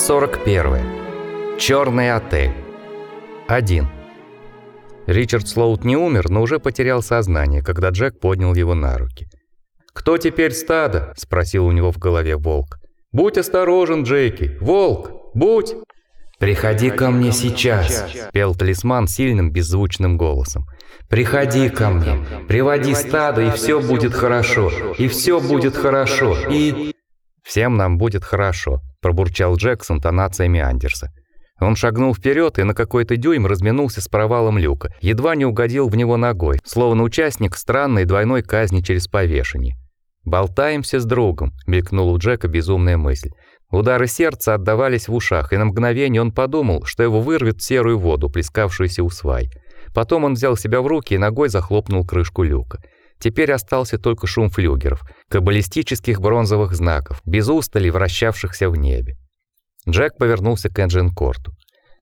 41. Черный отель. 1. Ричард Слоут не умер, но уже потерял сознание, когда Джек поднял его на руки. «Кто теперь стадо?» – спросил у него в голове волк. «Будь осторожен, Джейки! Волк! Будь!» «Приходи ко мне сейчас!» – пел талисман сильным беззвучным голосом. «Приходи ко мне, приводи стадо, и все будет хорошо, и все будет хорошо, и...» «Всем нам будет хорошо», – пробурчал Джек с интонациями Андерса. Он шагнул вперед и на какой-то дюйм разминулся с провалом люка, едва не угодил в него ногой, словно участник странной двойной казни через повешение. «Болтаемся с другом», — мелькнула у Джека безумная мысль. Удары сердца отдавались в ушах, и на мгновение он подумал, что его вырвет в серую воду, плескавшуюся у свай. Потом он взял себя в руки и ногой захлопнул крышку люка. Теперь остался только шум флюгеров, каббалистических бронзовых знаков, без устали вращавшихся в небе. Джек повернулся к Энджин-корту.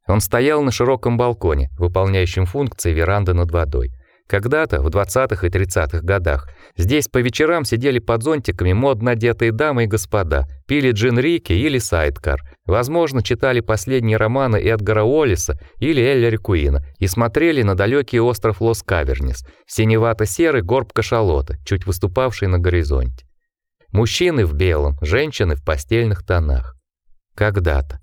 Он стоял на широком балконе, выполняющем функции веранды над водой. Когда-то, в 20-х и 30-х годах, здесь по вечерам сидели под зонтиками модно одетые дамы и господа, пили джин-рики или сайдкар, возможно, читали последние романы Эдгара Уоллеса или Эллери Куина и смотрели на далекий остров Лос-Кавернис, синевато-серый горб кашалота, чуть выступавший на горизонте. Мужчины в белом, женщины в постельных тонах. Когда-то.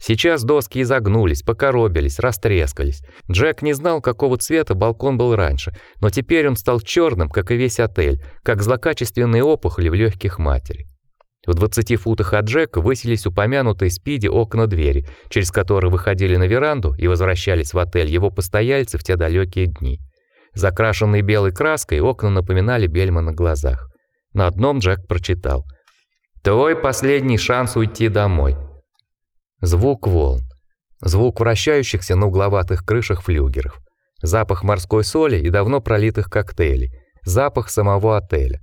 Сейчас доски изогнулись, покоробились, растрескались. Джек не знал, какого цвета балкон был раньше, но теперь он стал черным, как и весь отель, как злокачественные опухоли в легких матери. В 20 футах от Джека высились упомянутые спиди окна двери, через которые выходили на веранду и возвращались в отель его постояльцы в те далекие дни. Закрашенные белой краской окна напоминали бельма на глазах. На одном Джек прочитал: "Твой последний шанс уйти домой. Звук волн, звук вращающихся на угловатых крышах флюгеров, запах морской соли и давно пролитых коктейлей, запах самого отеля.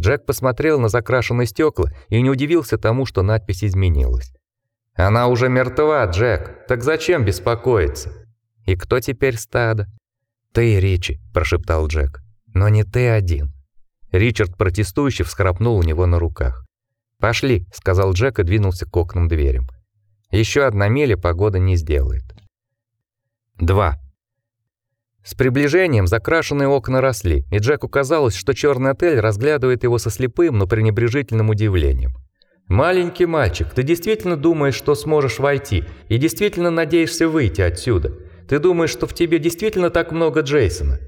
Джек посмотрел на закрашенные стекла и не удивился тому, что надпись изменилась. Она уже мертва, Джек. Так зачем беспокоиться? И кто теперь стадо? Ты, Ричи, прошептал Джек. Но не ты один. Ричард протестующе всхрапнул у него на руках. Пошли, сказал Джек и двинулся к окнам дверям. Еще одна миля погода не сделает. 2. С приближением закрашенные окна росли, и Джеку казалось, что черный отель разглядывает его со слепым, но пренебрежительным удивлением. Маленький мальчик, ты действительно думаешь, что сможешь войти, и действительно надеешься выйти отсюда? Ты думаешь, что в тебе действительно так много Джейсона?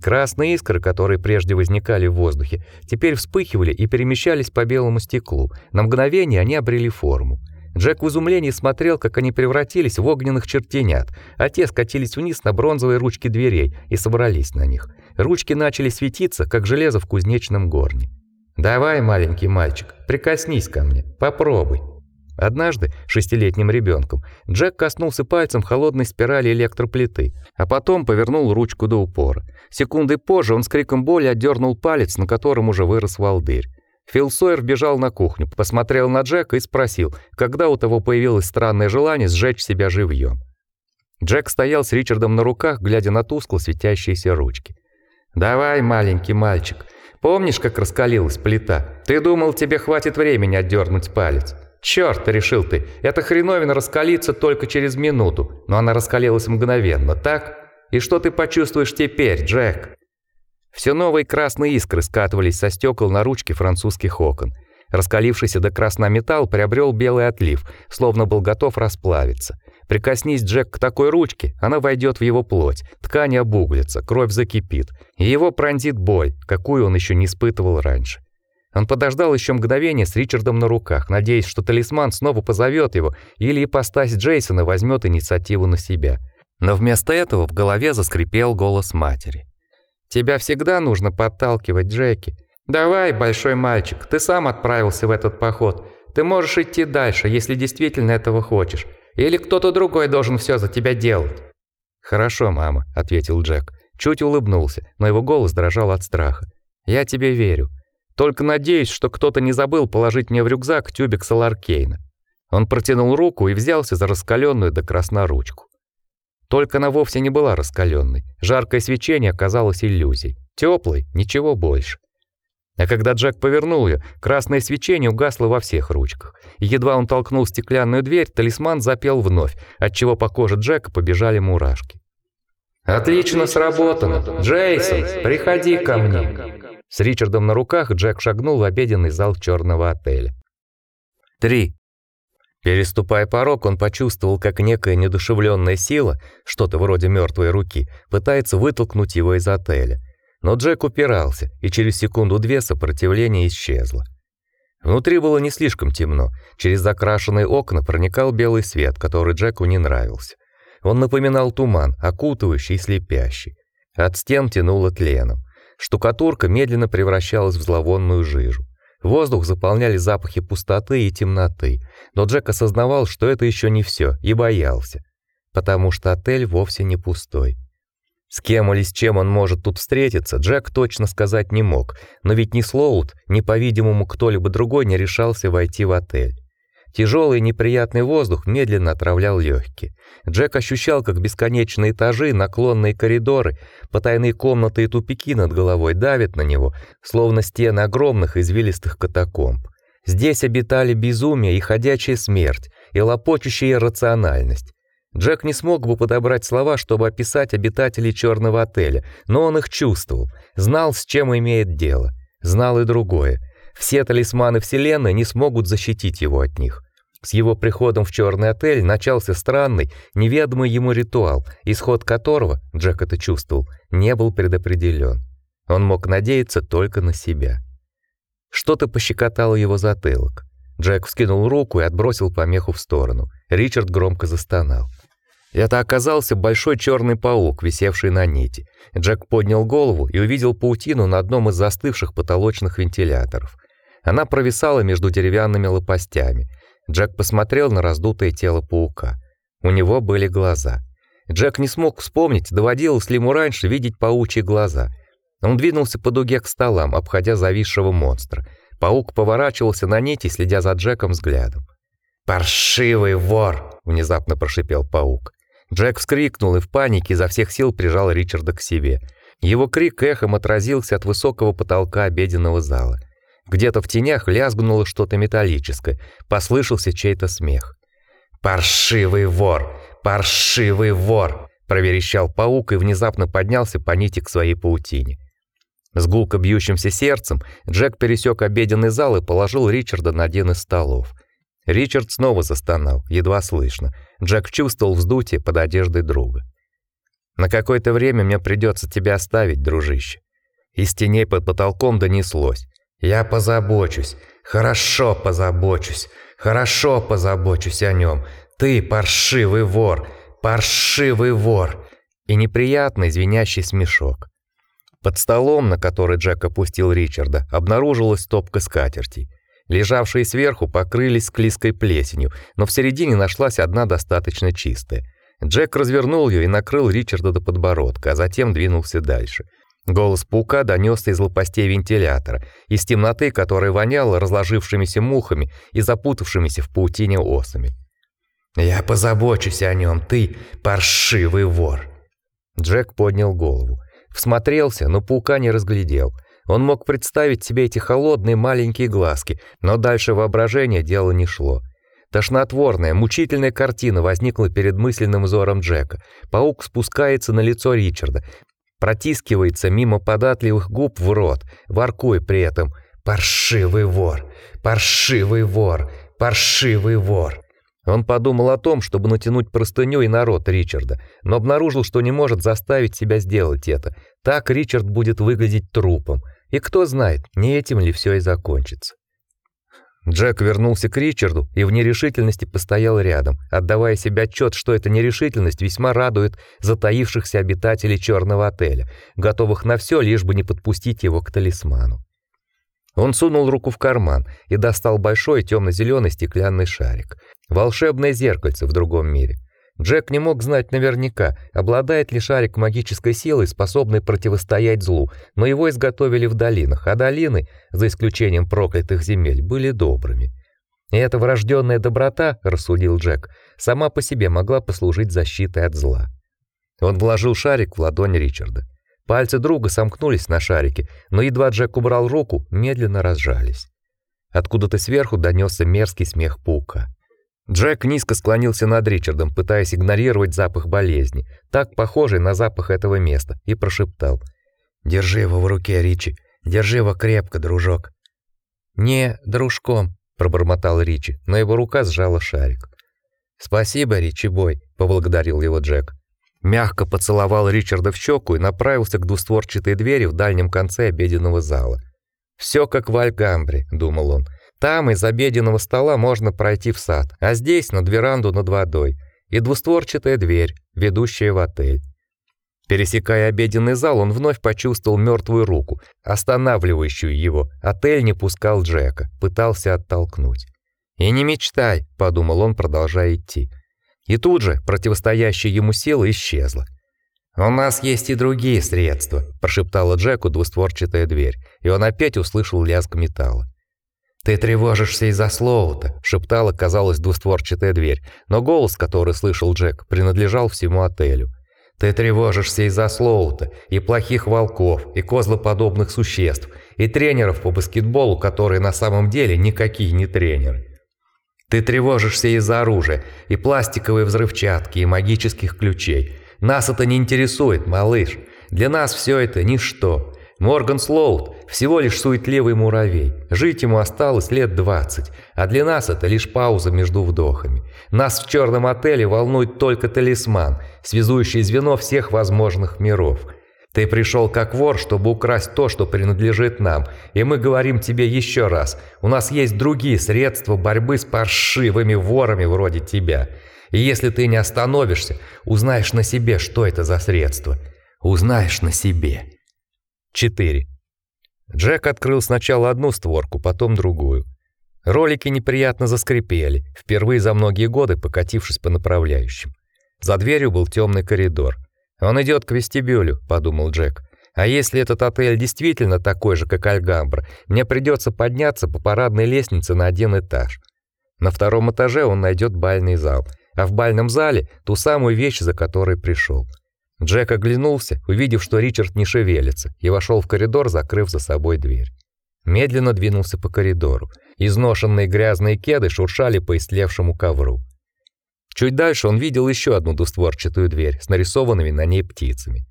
Красные искры, которые прежде возникали в воздухе, теперь вспыхивали и перемещались по белому стеклу. На мгновение они обрели форму. Джек в изумлении смотрел, как они превратились в огненных чертенят, а те скатились вниз на бронзовые ручки дверей и собрались на них. Ручки начали светиться, как железо в кузнечном горне. «Давай, маленький мальчик, прикоснись ко мне, попробуй». Однажды, шестилетним ребенком, Джек коснулся пальцем холодной спирали электроплиты, а потом повернул ручку до упора. Секунды позже он с криком боли отдернул палец, на котором уже вырос волдырь. Фил Сойер бежал на кухню, посмотрел на Джека и спросил, когда у того появилось странное желание сжечь себя живьем. Джек стоял с Ричардом на руках, глядя на тускло светящиеся ручки. «Давай, маленький мальчик, помнишь, как раскалилась плита? Ты думал, тебе хватит времени отдернуть палец. Черт, решил ты, эта хреновина раскалится только через минуту, но она раскалилась мгновенно, так? И что ты почувствуешь теперь, Джек?» Все новые красные искры скатывались со стекол на ручки французских окон. Раскалившийся до красна металл приобрел белый отлив, словно был готов расплавиться. Прикоснись Джек к такой ручке, она войдет в его плоть, ткань обуглится, кровь закипит, и его пронзит боль, какую он еще не испытывал раньше. Он подождал еще мгновение с Ричардом на руках, надеясь, что талисман снова позовет его, или ипостась Джейсона возьмет инициативу на себя. Но вместо этого в голове заскрипел голос матери. Тебя всегда нужно подталкивать, Джеки. Давай, большой мальчик, ты сам отправился в этот поход. Ты можешь идти дальше, если действительно этого хочешь. Или кто-то другой должен все за тебя делать. Хорошо, мама, ответил Джек. Чуть улыбнулся, но его голос дрожал от страха. Я тебе верю. Только надеюсь, что кто-то не забыл положить мне в рюкзак тюбик Соларкейна. Он протянул руку и взялся за раскаленную до красна ручку. Только она вовсе не была раскаленной. Жаркое свечение оказалось иллюзией. Теплой, ничего больше. А когда Джек повернул ее, красное свечение угасло во всех ручках. И едва он толкнул стеклянную дверь, талисман запел вновь, отчего по коже Джека побежали мурашки. «Отлично сработано! Джейсон, приходи ко мне!» С Ричардом на руках Джек шагнул в обеденный зал черного отеля. Три. Переступая порог, он почувствовал, как некая недушевленная сила, что-то вроде мертвой руки, пытается вытолкнуть его из отеля. Но Джек упирался, и через секунду-две сопротивление исчезло. Внутри было не слишком темно. Через закрашенные окна проникал белый свет, который Джеку не нравился. Он напоминал туман, окутывающий и слепящий. От стен тянуло тленом. Штукатурка медленно превращалась в зловонную жижу. Воздух заполняли запахи пустоты и темноты, но Джек осознавал, что это еще не все, и боялся, потому что отель вовсе не пустой. С кем или с чем он может тут встретиться, Джек точно сказать не мог, но ведь ни Слоут, ни, по-видимому, кто-либо другой не решался войти в отель. Тяжелый неприятный воздух медленно отравлял легкие. Джек ощущал, как бесконечные этажи, наклонные коридоры, потайные комнаты и тупики над головой давят на него, словно стены огромных извилистых катакомб. Здесь обитали безумие и ходячая смерть, и лопочущая рациональность. Джек не смог бы подобрать слова, чтобы описать обитателей черного отеля, но он их чувствовал, знал, с чем имеет дело, знал и другое. Все талисманы вселенной не смогут защитить его от них. С его приходом в черный отель начался странный, неведомый ему ритуал, исход которого, Джек это чувствовал, не был предопределен. Он мог надеяться только на себя. Что-то пощекотало его затылок. Джек вскинул руку и отбросил помеху в сторону. Ричард громко застонал. Это оказался большой черный паук, висевший на нити. Джек поднял голову и увидел паутину на одном из застывших потолочных вентиляторов. Она провисала между деревянными лопастями. Джек посмотрел на раздутое тело паука. У него были глаза. Джек не смог вспомнить, доводилось ли ему раньше видеть паучьи глаза. Он двинулся по дуге к столам, обходя зависшего монстра. Паук поворачивался на нити, следя за Джеком взглядом. «Паршивый вор!» — внезапно прошипел паук. Джек вскрикнул и в панике изо всех сил прижал Ричарда к себе. Его крик эхом отразился от высокого потолка обеденного зала. Где-то в тенях лязгнуло что-то металлическое, послышался чей-то смех. «Паршивый вор! Паршивый вор!» — проверещал паук и внезапно поднялся по нити к своей паутине. С гулко бьющимся сердцем Джек пересек обеденный зал и положил Ричарда на один из столов. Ричард снова застонал, едва слышно. Джек чувствовал вздутие под одеждой друга. «На какое-то время мне придется тебя оставить, дружище». Из теней под потолком донеслось. Я позабочусь, хорошо позабочусь, хорошо позабочусь о нем. Ты паршивый вор, паршивый вор. И неприятный звенящий смешок. Под столом, на который Джек опустил Ричарда, обнаружилась стопка скатертей. Лежавшие сверху покрылись склизкой плесенью, но в середине нашлась одна достаточно чистая. Джек развернул ее и накрыл Ричарда до подбородка, а затем двинулся дальше. Голос паука донесся из лопастей вентилятора, из темноты, которая воняла разложившимися мухами и запутавшимися в паутине осами. «Я позабочусь о нем, ты паршивый вор!» Джек поднял голову. Всмотрелся, но паука не разглядел. Он мог представить себе эти холодные маленькие глазки, но дальше воображение дело не шло. Тошнотворная, мучительная картина возникла перед мысленным взором Джека. Паук спускается на лицо Ричарда, протискивается мимо податливых губ в рот, воркуя при этом «Паршивый вор! Паршивый вор! Паршивый вор!» Он подумал о том, чтобы натянуть простыню и на рот Ричарда, но обнаружил, что не может заставить себя сделать это. Так Ричард будет выглядеть трупом. И кто знает, не этим ли все и закончится. Джек вернулся к Ричарду и в нерешительности постоял рядом, отдавая себе отчет, что эта нерешительность весьма радует затаившихся обитателей черного отеля, готовых на все, лишь бы не подпустить его к талисману. Он сунул руку в карман и достал большой темно зеленый стеклянный шарик. Волшебное зеркальце в другом мире. Джек не мог знать наверняка, обладает ли шарик магической силой, способной противостоять злу, но его изготовили в долинах, а долины, за исключением проклятых земель, были добрыми. И эта врожденная доброта, рассудил Джек, сама по себе могла послужить защитой от зла. Он вложил шарик в ладонь Ричарда. Пальцы друга сомкнулись на шарике, но едва Джек убрал руку, медленно разжались. Откуда-то сверху донесся мерзкий смех паука. Джек низко склонился над Ричардом, пытаясь игнорировать запах болезни, так похожий на запах этого места, и прошептал: "Держи его в руке, Ричи. Держи его крепко, дружок". "Не, дружком", пробормотал Ричи, но его рука сжала шарик. "Спасибо, Ричи бой", поблагодарил его Джек. Мягко поцеловал Ричарда в щеку и направился к двустворчатой двери в дальнем конце обеденного зала. Все как в Альгамбре, думал он. Там из обеденного стола можно пройти в сад, а здесь над веранду над водой и двустворчатая дверь, ведущая в отель. Пересекая обеденный зал, он вновь почувствовал мертвую руку, останавливающую его. Отель не пускал Джека, пытался оттолкнуть. "И не мечтай", подумал он, продолжая идти. И тут же противостоящая ему сила исчезла. «У нас есть и другие средства», – прошептала Джеку двустворчатая дверь, и он опять услышал лязг металла. «Ты тревожишься из-за Слоута», — шептала, казалось, двустворчатая дверь, но голос, который слышал Джек, принадлежал всему отелю. «Ты тревожишься из-за Слоута, и плохих волков, и козлоподобных существ, и тренеров по баскетболу, которые на самом деле никакие не тренеры. Ты тревожишься из-за оружия, и пластиковой взрывчатки, и магических ключей. Нас это не интересует, малыш. Для нас все это ничто. Морган Слоут всего лишь суетливый муравей. Жить ему осталось лет двадцать, а для нас это лишь пауза между вдохами. Нас в черном отеле волнует только талисман, связующий звено всех возможных миров. Ты пришел как вор, чтобы украсть то, что принадлежит нам, и мы говорим тебе еще раз, у нас есть другие средства борьбы с паршивыми ворами вроде тебя. И если ты не остановишься, узнаешь на себе, что это за средство. Узнаешь на себе. 4. Джек открыл сначала одну створку, потом другую. Ролики неприятно заскрипели, впервые за многие годы покатившись по направляющим. За дверью был темный коридор. Он идет к вестибюлю, подумал Джек. А если этот отель действительно такой же, как Альгамбра, мне придется подняться по парадной лестнице на один этаж. На втором этаже он найдет бальный зал, а в бальном зале ту самую вещь, за которой пришел. Джек оглянулся, увидев, что Ричард не шевелится, и вошел в коридор, закрыв за собой дверь. Медленно двинулся по коридору. Изношенные грязные кеды шуршали по истлевшему ковру. Чуть дальше он видел еще одну двустворчатую дверь с нарисованными на ней птицами.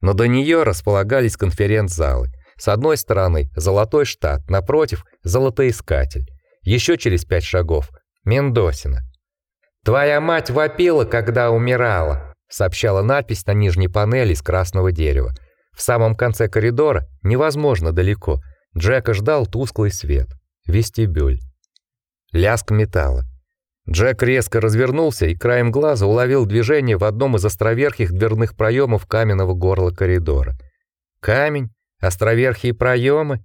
Но до нее располагались конференц-залы. С одной стороны золотой штат, напротив золотоискатель. Еще через пять шагов Мендосина. Твоя мать вопила, когда умирала, сообщала надпись на нижней панели из красного дерева. В самом конце коридора, невозможно далеко, Джека ждал тусклый свет. Вестибюль. Лязг металла. Джек резко развернулся и краем глаза уловил движение в одном из островерхих дверных проемов каменного горла коридора. Камень, островерхие проемы.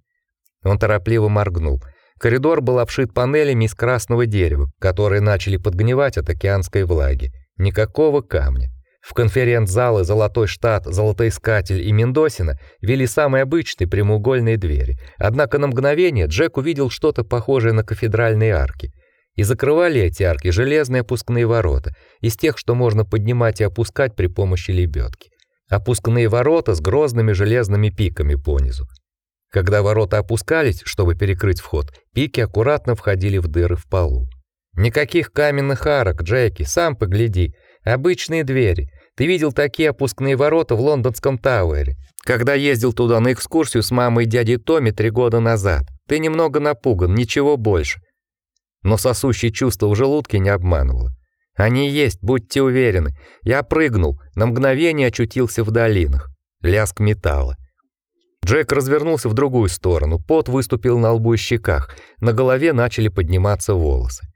Он торопливо моргнул. Коридор был обшит панелями из красного дерева, которые начали подгнивать от океанской влаги. Никакого камня. В конференц-залы Золотой штат, Золотоискатель и Мендосина вели самые обычные прямоугольные двери. Однако на мгновение Джек увидел что-то похожее на кафедральные арки. И закрывали эти арки железные опускные ворота, из тех, что можно поднимать и опускать при помощи лебедки. Опускные ворота с грозными железными пиками понизу. Когда ворота опускались, чтобы перекрыть вход, пики аккуратно входили в дыры в полу. Никаких каменных арок, Джеки, сам погляди. Обычные двери. Ты видел такие опускные ворота в лондонском Тауэре, когда ездил туда на экскурсию с мамой и дядей Томми три года назад. Ты немного напуган, ничего больше. Но сосущее чувство в желудке не обманывало. Они есть, будьте уверены. Я прыгнул, на мгновение очутился в долинах. Лязг металла. Джек развернулся в другую сторону. Пот выступил на лбу и щеках. На голове начали подниматься волосы.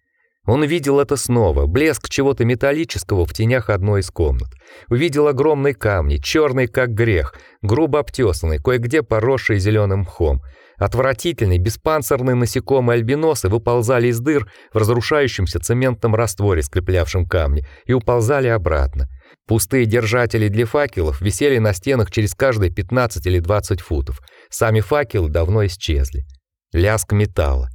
Он видел это снова, блеск чего-то металлического в тенях одной из комнат. Увидел огромные камни, черные как грех, грубо обтесанные, кое-где поросшие зеленым мхом. Отвратительные беспанцирные насекомые-альбиносы выползали из дыр в разрушающемся цементном растворе, скреплявшем камни, и уползали обратно. Пустые держатели для факелов висели на стенах через каждые 15 или 20 футов. Сами факелы давно исчезли. Лязг металла.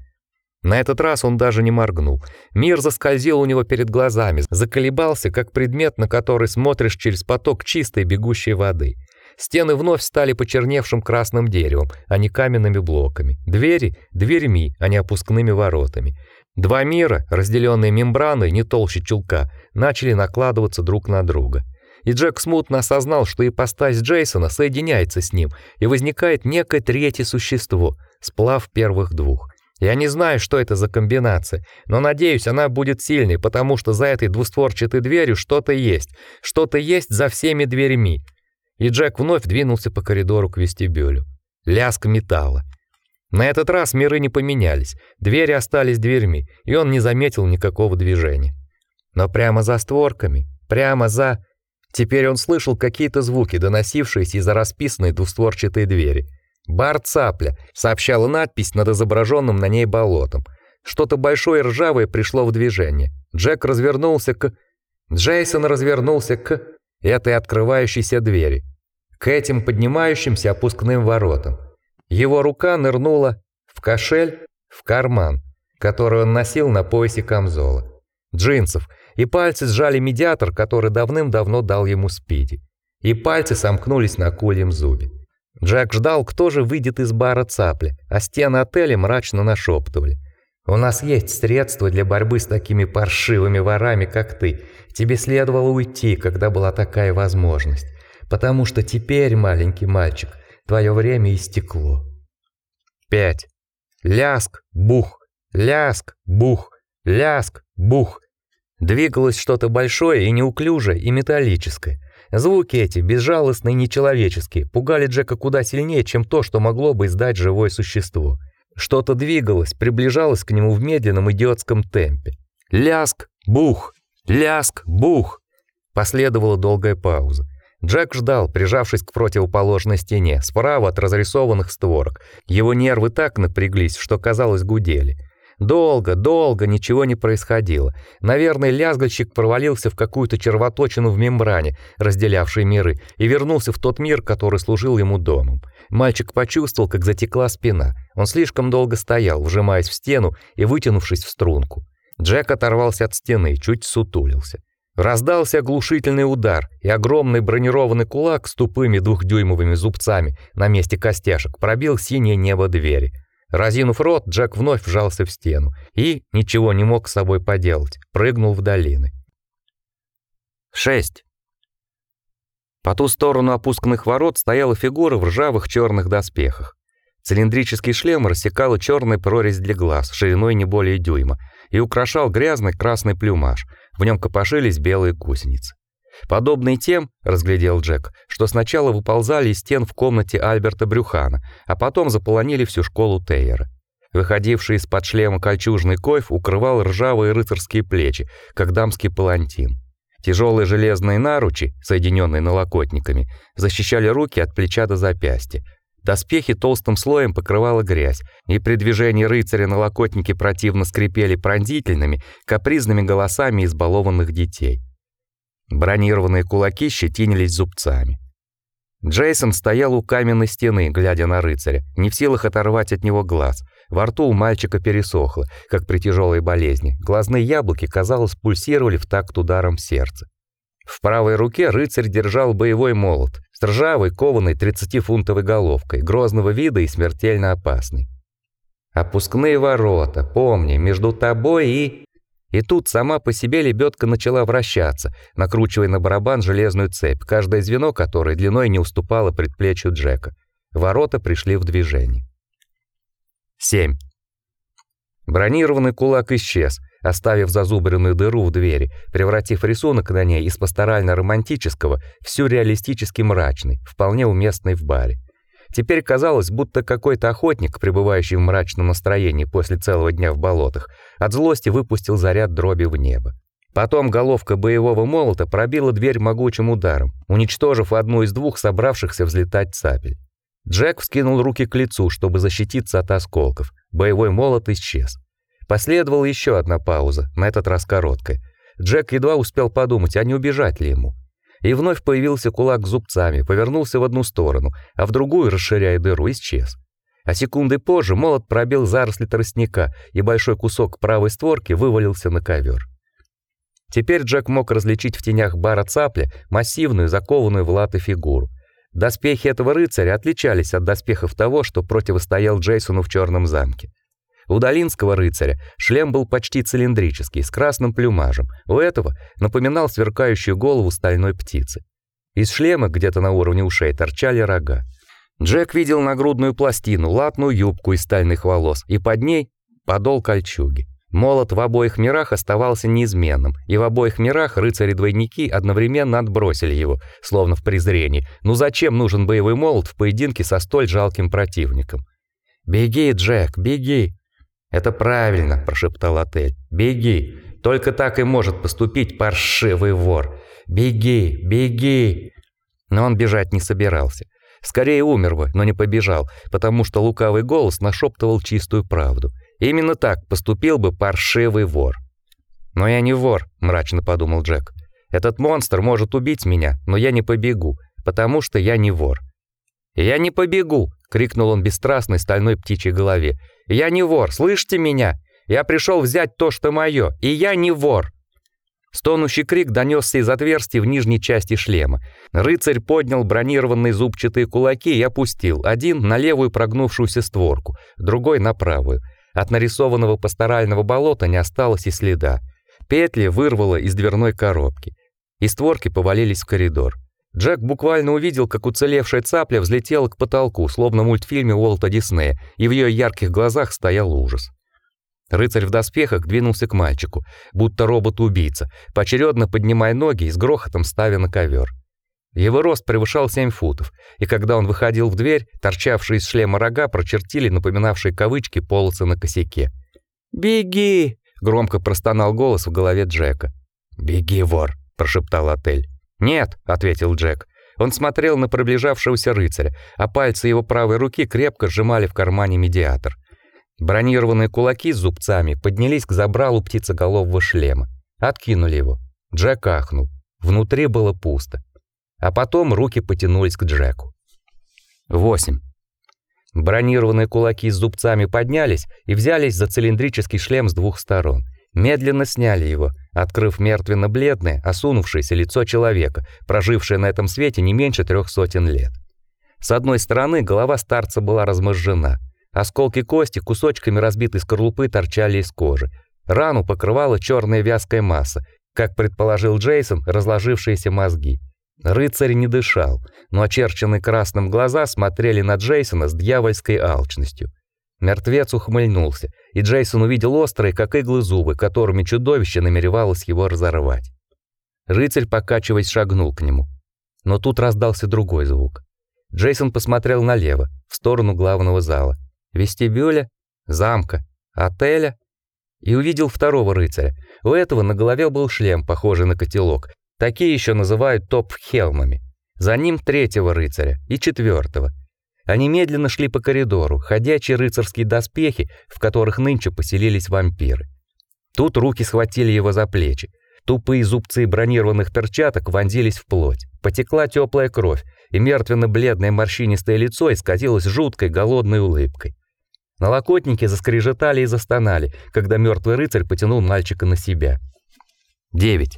На этот раз он даже не моргнул. Мир заскользил у него перед глазами, заколебался, как предмет, на который смотришь через поток чистой бегущей воды. Стены вновь стали почерневшим красным деревом, а не каменными блоками. Двери дверьми, а не опускными воротами. Два мира, разделенные мембраной не толще чулка, начали накладываться друг на друга. И Джек смутно осознал, что ипостась Джейсона соединяется с ним, и возникает некое третье существо, сплав первых двух. Я не знаю, что это за комбинация, но надеюсь, она будет сильной, потому что за этой двустворчатой дверью что-то есть. Что-то есть за всеми дверями. И Джек вновь двинулся по коридору к вестибюлю. Лязг металла. На этот раз миры не поменялись. Двери остались дверьми, и он не заметил никакого движения. Но прямо за створками, прямо за Теперь он слышал какие-то звуки, доносившиеся из-за расписанной двустворчатой двери. «Бар Цапля», — сообщала надпись над изображенным на ней болотом. Что-то большое и ржавое пришло в движение. Джек развернулся к... Джейсон развернулся к этой открывающейся двери, к этим поднимающимся опускным воротам. Его рука нырнула в кошель, в карман, который он носил на поясе камзола. Джинсов, и пальцы сжали медиатор, который давным-давно дал ему Спиди. И пальцы сомкнулись на кольем зубе. Джек ждал, кто же выйдет из бара цапли, а стены отеля мрачно нашептывали. «У нас есть средства для борьбы с такими паршивыми ворами, как ты. Тебе следовало уйти, когда была такая возможность. Потому что теперь, маленький мальчик, твое время истекло». Пять. Ляск, бух, ляск, бух, ляск, бух. Двигалось что-то большое и неуклюжее, и металлическое. Звуки эти, безжалостные и нечеловеческие, пугали Джека куда сильнее, чем то, что могло бы издать живое существо. Что-то двигалось, приближалось к нему в медленном идиотском темпе. Ляск, бух, ляск, бух. Последовала долгая пауза. Джек ждал, прижавшись к противоположной стене, справа от разрисованных створок. Его нервы так напряглись, что казалось гудели. Долго, долго ничего не происходило. Наверное, лязгальщик провалился в какую-то червоточину в мембране, разделявшей миры, и вернулся в тот мир, который служил ему домом. Мальчик почувствовал, как затекла спина. Он слишком долго стоял, вжимаясь в стену и вытянувшись в струнку. Джек оторвался от стены, чуть сутулился. Раздался оглушительный удар, и огромный бронированный кулак с тупыми двухдюймовыми зубцами на месте костяшек пробил синее небо двери. Разинув рот, Джек вновь вжался в стену и ничего не мог с собой поделать, прыгнул в долины. 6. По ту сторону опускных ворот стояла фигура в ржавых черных доспехах. Цилиндрический шлем рассекала черная прорезь для глаз, шириной не более дюйма, и украшал грязный красный плюмаж. В нем копошились белые гусеницы. Подобные тем, разглядел Джек, что сначала выползали из стен в комнате Альберта Брюхана, а потом заполонили всю школу Тейера. Выходивший из-под шлема кольчужный койф укрывал ржавые рыцарские плечи, как дамский палантин. Тяжелые железные наручи, соединенные налокотниками, защищали руки от плеча до запястья. Доспехи толстым слоем покрывала грязь, и при движении рыцаря налокотники противно скрипели пронзительными, капризными голосами избалованных детей. Бронированные кулаки щетинились зубцами. Джейсон стоял у каменной стены, глядя на рыцаря, не в силах оторвать от него глаз. Во рту у мальчика пересохло, как при тяжелой болезни. Глазные яблоки, казалось, пульсировали в такт ударом сердца. В правой руке рыцарь держал боевой молот, с ржавой, кованой 30-фунтовой головкой, грозного вида и смертельно опасный. «Опускные ворота, помни, между тобой и...» И тут сама по себе лебедка начала вращаться, накручивая на барабан железную цепь, каждое звено которой длиной не уступало предплечью Джека. Ворота пришли в движение. 7. Бронированный кулак исчез, оставив зазубренную дыру в двери, превратив рисунок на ней из пасторально-романтического в сюрреалистически мрачный, вполне уместный в баре. Теперь казалось, будто какой-то охотник, пребывающий в мрачном настроении после целого дня в болотах, от злости выпустил заряд дроби в небо. Потом головка боевого молота пробила дверь могучим ударом, уничтожив одну из двух собравшихся взлетать цапель. Джек вскинул руки к лицу, чтобы защититься от осколков. Боевой молот исчез. Последовала еще одна пауза, на этот раз короткая. Джек едва успел подумать, а не убежать ли ему. И вновь появился кулак с зубцами, повернулся в одну сторону, а в другую, расширяя дыру, исчез. А секунды позже молот пробил заросли тростника, и большой кусок правой створки вывалился на ковер. Теперь Джек мог различить в тенях бара цапля массивную, закованную в латы фигуру. Доспехи этого рыцаря отличались от доспехов того, что противостоял Джейсону в Черном замке. У Долинского рыцаря шлем был почти цилиндрический, с красным плюмажем. У этого напоминал сверкающую голову стальной птицы. Из шлема где-то на уровне ушей торчали рога. Джек видел нагрудную пластину, латную юбку из стальных волос, и под ней подол кольчуги. Молот в обоих мирах оставался неизменным, и в обоих мирах рыцари-двойники одновременно отбросили его, словно в презрении. Ну зачем нужен боевой молот в поединке со столь жалким противником? «Беги, Джек, беги!» «Это правильно», – прошептал Отель. «Беги! Только так и может поступить паршивый вор! Беги, беги!» Но он бежать не собирался. Скорее умер бы, но не побежал, потому что лукавый голос нашептывал чистую правду – Именно так поступил бы паршивый вор. Но я не вор, мрачно подумал Джек. Этот монстр может убить меня, но я не побегу, потому что я не вор. Я не побегу, крикнул он бесстрастной стальной птичьей голове. Я не вор, слышите меня? Я пришел взять то, что мое, и я не вор. Стонущий крик донесся из отверстия в нижней части шлема. Рыцарь поднял бронированные зубчатые кулаки и опустил один на левую прогнувшуюся створку, другой на правую. От нарисованного пасторального болота не осталось и следа. Петли вырвало из дверной коробки, и створки повалились в коридор. Джек буквально увидел, как уцелевшая цапля взлетела к потолку, словно в мультфильме Уолта Диснея, и в ее ярких глазах стоял ужас. Рыцарь в доспехах двинулся к мальчику, будто робот-убийца, поочередно поднимая ноги и с грохотом ставя на ковер. Его рост превышал 7 футов, и когда он выходил в дверь, торчавшие из шлема рога прочертили напоминавшие кавычки полосы на косяке. «Беги!» — громко простонал голос в голове Джека. «Беги, вор!» — прошептал Отель. «Нет!» — ответил Джек. Он смотрел на приближавшегося рыцаря, а пальцы его правой руки крепко сжимали в кармане медиатор. Бронированные кулаки с зубцами поднялись к забралу птицеголового шлема. Откинули его. Джек ахнул. Внутри было пусто а потом руки потянулись к Джеку. 8. Бронированные кулаки с зубцами поднялись и взялись за цилиндрический шлем с двух сторон. Медленно сняли его, открыв мертвенно-бледное, осунувшееся лицо человека, прожившее на этом свете не меньше трех сотен лет. С одной стороны голова старца была размозжена, осколки кости кусочками разбитой скорлупы торчали из кожи. Рану покрывала черная вязкая масса, как предположил Джейсон, разложившиеся мозги. Рыцарь не дышал, но очерченные красным глаза смотрели на Джейсона с дьявольской алчностью. Мертвец ухмыльнулся, и Джейсон увидел острые, как иглы зубы, которыми чудовище намеревалось его разорвать. Рыцарь, покачиваясь, шагнул к нему. Но тут раздался другой звук. Джейсон посмотрел налево, в сторону главного зала, вестибюля, замка, отеля и увидел второго рыцаря. У этого на голове был шлем, похожий на котелок, Такие еще называют топ-хелмами. За ним третьего рыцаря и четвертого. Они медленно шли по коридору, ходячие рыцарские доспехи, в которых нынче поселились вампиры. Тут руки схватили его за плечи. Тупые зубцы бронированных перчаток вонзились в плоть. Потекла теплая кровь, и мертвенно-бледное морщинистое лицо исказилось жуткой голодной улыбкой. Налокотники заскрежетали и застонали, когда мертвый рыцарь потянул мальчика на себя. 9.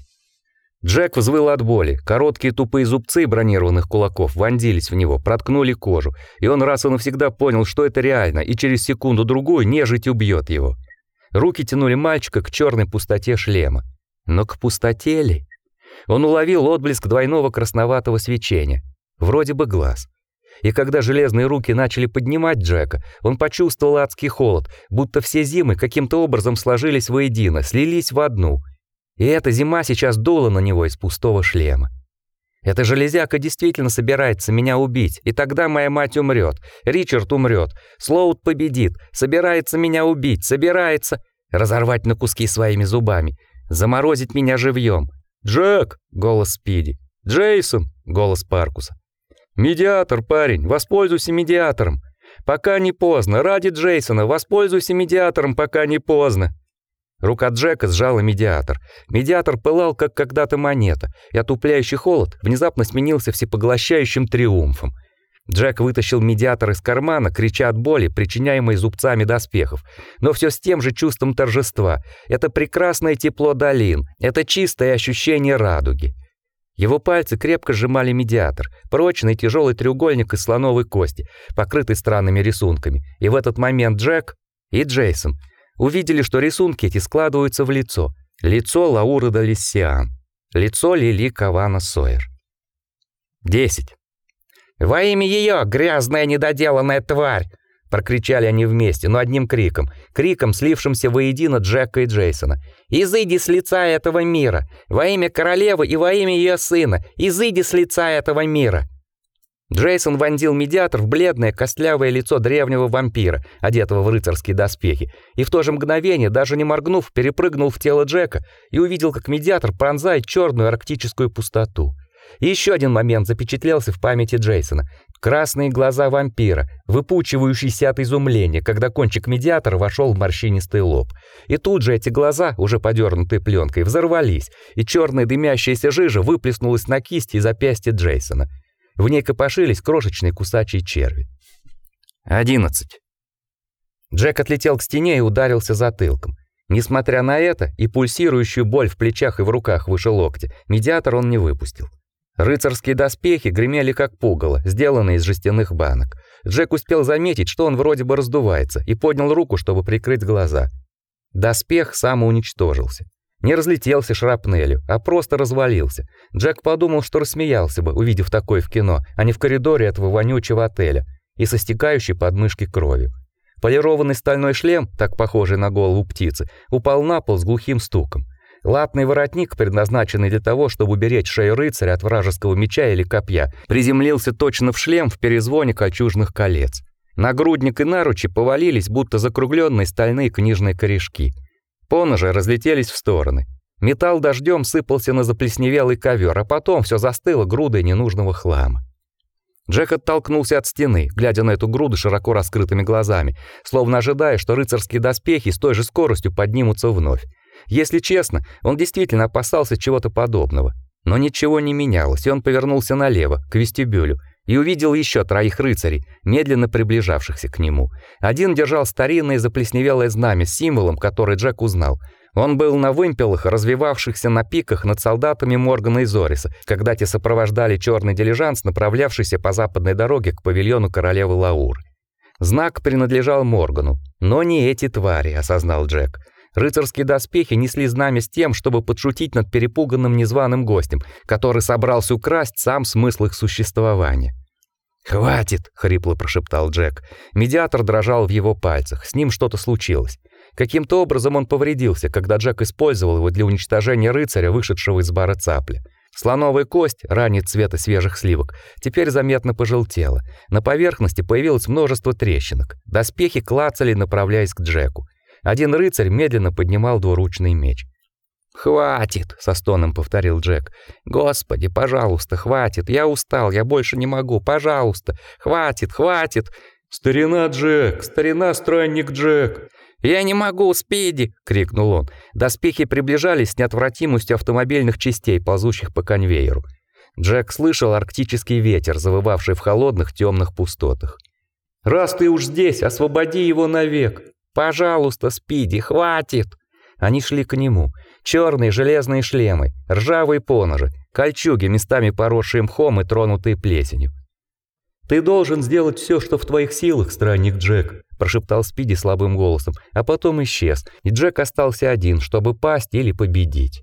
Джек взвыл от боли. Короткие тупые зубцы бронированных кулаков вонзились в него, проткнули кожу, и он раз и навсегда понял, что это реально, и через секунду-другую нежить убьет его. Руки тянули мальчика к черной пустоте шлема. Но к пустоте ли? Он уловил отблеск двойного красноватого свечения. Вроде бы глаз. И когда железные руки начали поднимать Джека, он почувствовал адский холод, будто все зимы каким-то образом сложились воедино, слились в одну — и эта зима сейчас дула на него из пустого шлема. Эта железяка действительно собирается меня убить, и тогда моя мать умрет, Ричард умрет, Слоут победит, собирается меня убить, собирается разорвать на куски своими зубами, заморозить меня живьем. «Джек!» — голос Спиди. «Джейсон!» — голос Паркуса. «Медиатор, парень, воспользуйся медиатором. Пока не поздно, ради Джейсона, воспользуйся медиатором, пока не поздно». Рука Джека сжала медиатор. Медиатор пылал, как когда-то монета, и отупляющий холод внезапно сменился всепоглощающим триумфом. Джек вытащил медиатор из кармана, крича от боли, причиняемой зубцами доспехов, но все с тем же чувством торжества. Это прекрасное тепло долин, это чистое ощущение радуги. Его пальцы крепко сжимали медиатор, прочный тяжелый треугольник из слоновой кости, покрытый странными рисунками. И в этот момент Джек и Джейсон увидели, что рисунки эти складываются в лицо. Лицо Лауры Далиссиан. Лицо Лили Кавана Сойер. 10. «Во имя ее, грязная недоделанная тварь!» Прокричали они вместе, но одним криком. Криком, слившимся воедино Джека и Джейсона. «Изыди с лица этого мира! Во имя королевы и во имя ее сына! Изыди с лица этого мира!» Джейсон вонзил медиатор в бледное костлявое лицо древнего вампира, одетого в рыцарские доспехи, и в то же мгновение, даже не моргнув, перепрыгнул в тело Джека и увидел, как медиатор пронзает черную арктическую пустоту. Еще один момент запечатлелся в памяти Джейсона. Красные глаза вампира, выпучивающиеся от изумления, когда кончик медиатора вошел в морщинистый лоб. И тут же эти глаза, уже подернутые пленкой, взорвались, и черная дымящаяся жижа выплеснулась на кисти и запястье Джейсона. В ней копошились крошечные кусачие черви. 11. Джек отлетел к стене и ударился затылком. Несмотря на это и пульсирующую боль в плечах и в руках выше локтя, медиатор он не выпустил. Рыцарские доспехи гремели как пугало, сделанные из жестяных банок. Джек успел заметить, что он вроде бы раздувается, и поднял руку, чтобы прикрыть глаза. Доспех самоуничтожился. Не разлетелся шрапнелью, а просто развалился. Джек подумал, что рассмеялся бы, увидев такое в кино, а не в коридоре этого вонючего отеля и со стекающей подмышки кровью. Полированный стальной шлем, так похожий на голову птицы, упал на пол с глухим стуком. Латный воротник, предназначенный для того, чтобы уберечь шею рыцаря от вражеского меча или копья, приземлился точно в шлем в перезвоне кольчужных колец. Нагрудник и наручи повалились, будто закругленные стальные книжные корешки. Поножи разлетелись в стороны. Металл дождем сыпался на заплесневелый ковер, а потом все застыло грудой ненужного хлама. Джек оттолкнулся от стены, глядя на эту груду широко раскрытыми глазами, словно ожидая, что рыцарские доспехи с той же скоростью поднимутся вновь. Если честно, он действительно опасался чего-то подобного. Но ничего не менялось, и он повернулся налево, к вестибюлю, и увидел еще троих рыцарей, медленно приближавшихся к нему. Один держал старинное заплесневелое знамя с символом, который Джек узнал. Он был на вымпелах, развивавшихся на пиках над солдатами Моргана и Зориса, когда те сопровождали черный дилижанс, направлявшийся по западной дороге к павильону королевы Лауры. Знак принадлежал Моргану, но не эти твари, осознал Джек. Рыцарские доспехи несли знамя с тем, чтобы подшутить над перепуганным незваным гостем, который собрался украсть сам смысл их существования. «Хватит!» — хрипло прошептал Джек. Медиатор дрожал в его пальцах. С ним что-то случилось. Каким-то образом он повредился, когда Джек использовал его для уничтожения рыцаря, вышедшего из бара цапли. Слоновая кость, ранее цвета свежих сливок, теперь заметно пожелтела. На поверхности появилось множество трещинок. Доспехи клацали, направляясь к Джеку. Один рыцарь медленно поднимал двуручный меч. «Хватит!» — со стоном повторил Джек. «Господи, пожалуйста, хватит! Я устал, я больше не могу! Пожалуйста! Хватит, хватит!» «Старина Джек! Старина странник Джек!» «Я не могу, Спиди!» — крикнул он. Доспехи приближались с неотвратимостью автомобильных частей, ползущих по конвейеру. Джек слышал арктический ветер, завывавший в холодных темных пустотах. «Раз ты уж здесь, освободи его навек!» «Пожалуйста, Спиди, хватит!» Они шли к нему. Черные железные шлемы, ржавые поножи, кольчуги, местами поросшие мхом и тронутые плесенью. «Ты должен сделать все, что в твоих силах, странник Джек», прошептал Спиди слабым голосом, а потом исчез, и Джек остался один, чтобы пасть или победить.